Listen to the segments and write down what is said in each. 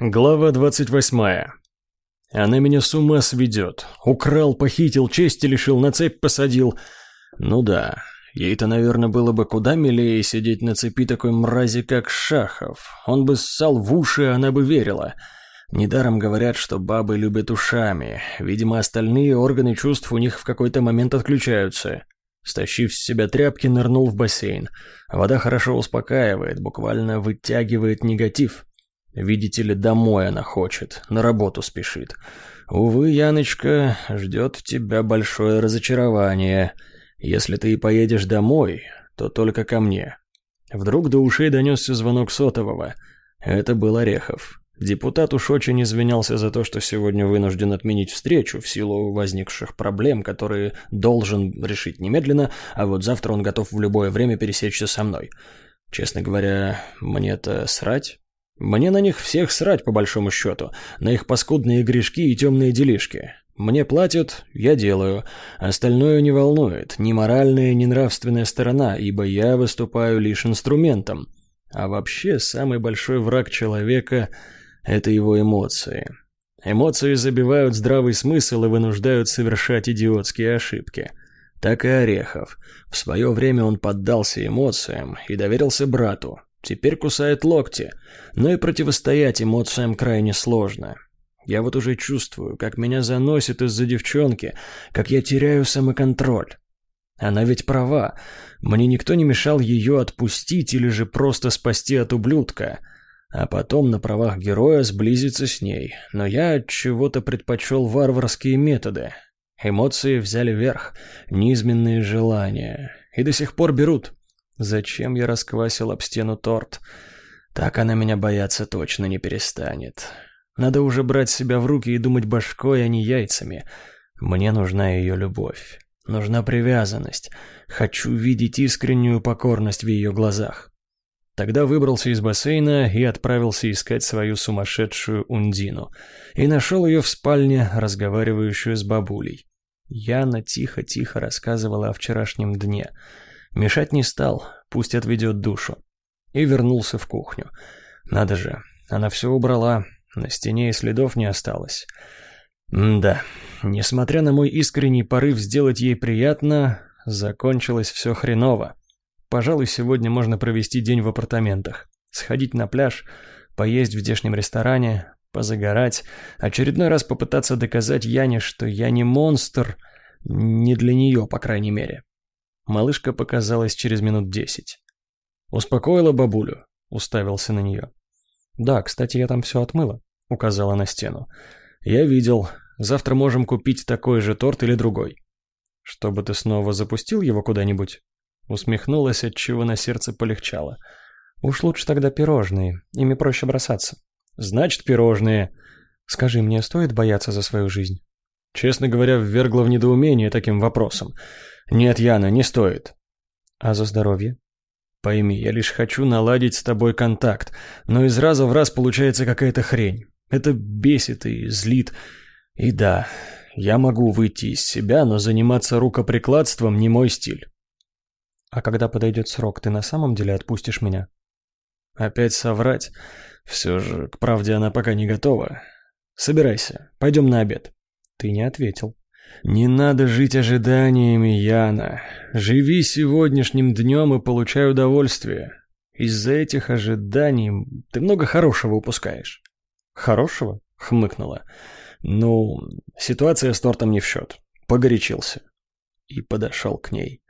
Глава 28. Она меня с ума сведет. Украл, похитил, чести лишил, на цепь посадил. Ну да, ей-то, наверное, было бы куда милее сидеть на цепи такой мрази, как Шахов. Он бы ссал в уши, она бы верила. Недаром говорят, что бабы любят ушами. Видимо, остальные органы чувств у них в какой-то момент отключаются. Стащив с себя тряпки, нырнул в бассейн. Вода хорошо успокаивает, буквально вытягивает негатив. Видите ли, домой она хочет, на работу спешит. Увы, Яночка, ждет тебя большое разочарование. Если ты и поедешь домой, то только ко мне. Вдруг до ушей донесся звонок сотового. Это был Орехов. Депутат уж очень извинялся за то, что сегодня вынужден отменить встречу в силу возникших проблем, которые должен решить немедленно, а вот завтра он готов в любое время пересечься со мной. Честно говоря, мне-то срать. Мне на них всех срать, по большому счету, на их паскудные грешки и темные делишки. Мне платят, я делаю, остальное не волнует, ни моральная, ни нравственная сторона, ибо я выступаю лишь инструментом. А вообще, самый большой враг человека – это его эмоции. Эмоции забивают здравый смысл и вынуждают совершать идиотские ошибки. Так и Орехов. В свое время он поддался эмоциям и доверился брату, Теперь кусает локти, но и противостоять эмоциям крайне сложно. Я вот уже чувствую, как меня заносит из-за девчонки, как я теряю самоконтроль. Она ведь права. Мне никто не мешал ее отпустить или же просто спасти от ублюдка, а потом на правах героя сблизиться с ней. Но я от чего-то предпочел варварские методы. Эмоции взяли верх, низменные желания, и до сих пор берут. Зачем я расквасил об стену торт? Так она меня бояться точно не перестанет. Надо уже брать себя в руки и думать башкой, а не яйцами. Мне нужна ее любовь. Нужна привязанность. Хочу видеть искреннюю покорность в ее глазах. Тогда выбрался из бассейна и отправился искать свою сумасшедшую Ундину. И нашел ее в спальне, разговаривающую с бабулей. Яна тихо-тихо рассказывала о вчерашнем дне — Мешать не стал, пусть отведет душу. И вернулся в кухню. Надо же, она все убрала, на стене и следов не осталось. М да, несмотря на мой искренний порыв сделать ей приятно, закончилось все хреново. Пожалуй, сегодня можно провести день в апартаментах. Сходить на пляж, поесть в здешнем ресторане, позагорать, очередной раз попытаться доказать Яне, что я не монстр, не для нее, по крайней мере. Малышка показалась через минут десять. «Успокоила бабулю?» — уставился на нее. «Да, кстати, я там все отмыла», — указала на стену. «Я видел. Завтра можем купить такой же торт или другой». «Чтобы ты снова запустил его куда-нибудь?» Усмехнулась, отчего на сердце полегчало. «Уж лучше тогда пирожные, ими проще бросаться». «Значит, пирожные». «Скажи, мне стоит бояться за свою жизнь?» Честно говоря, ввергла в недоумение таким вопросом. «Нет, Яна, не стоит». «А за здоровье?» «Пойми, я лишь хочу наладить с тобой контакт, но из раза в раз получается какая-то хрень. Это бесит и злит. И да, я могу выйти из себя, но заниматься рукоприкладством не мой стиль». «А когда подойдет срок, ты на самом деле отпустишь меня?» «Опять соврать? Все же, к правде она пока не готова. Собирайся, пойдем на обед». «Ты не ответил». Не надо жить ожиданиями, Яна. Живи сегодняшним днем и получай удовольствие. Из-за этих ожиданий ты много хорошего упускаешь. Хорошего? Хмыкнула. Ну, ситуация с тортом не в счет. Погорячился. И подошел к ней.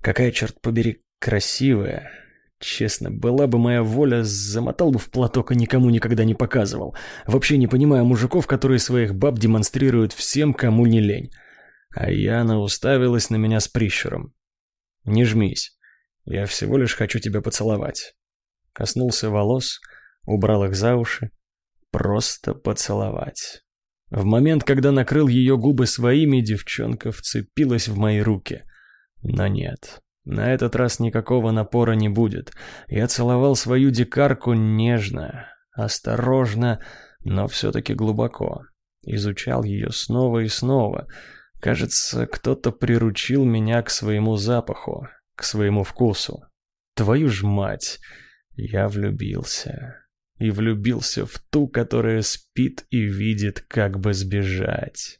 Какая, черт побери, красивая. Честно, была бы моя воля, замотал бы в платок и никому никогда не показывал. Вообще не понимаю мужиков, которые своих баб демонстрируют всем, кому не лень. А Яна уставилась на меня с прищуром. «Не жмись. Я всего лишь хочу тебя поцеловать». Коснулся волос, убрал их за уши. Просто поцеловать. В момент, когда накрыл ее губы своими, девчонка вцепилась в мои руки. Но нет, на этот раз никакого напора не будет. Я целовал свою дикарку нежно, осторожно, но все-таки глубоко. Изучал ее снова и снова — Кажется, кто-то приручил меня к своему запаху, к своему вкусу. Твою ж мать, я влюбился. и влюбился в ту, которая спит и видит, как бы сбежать.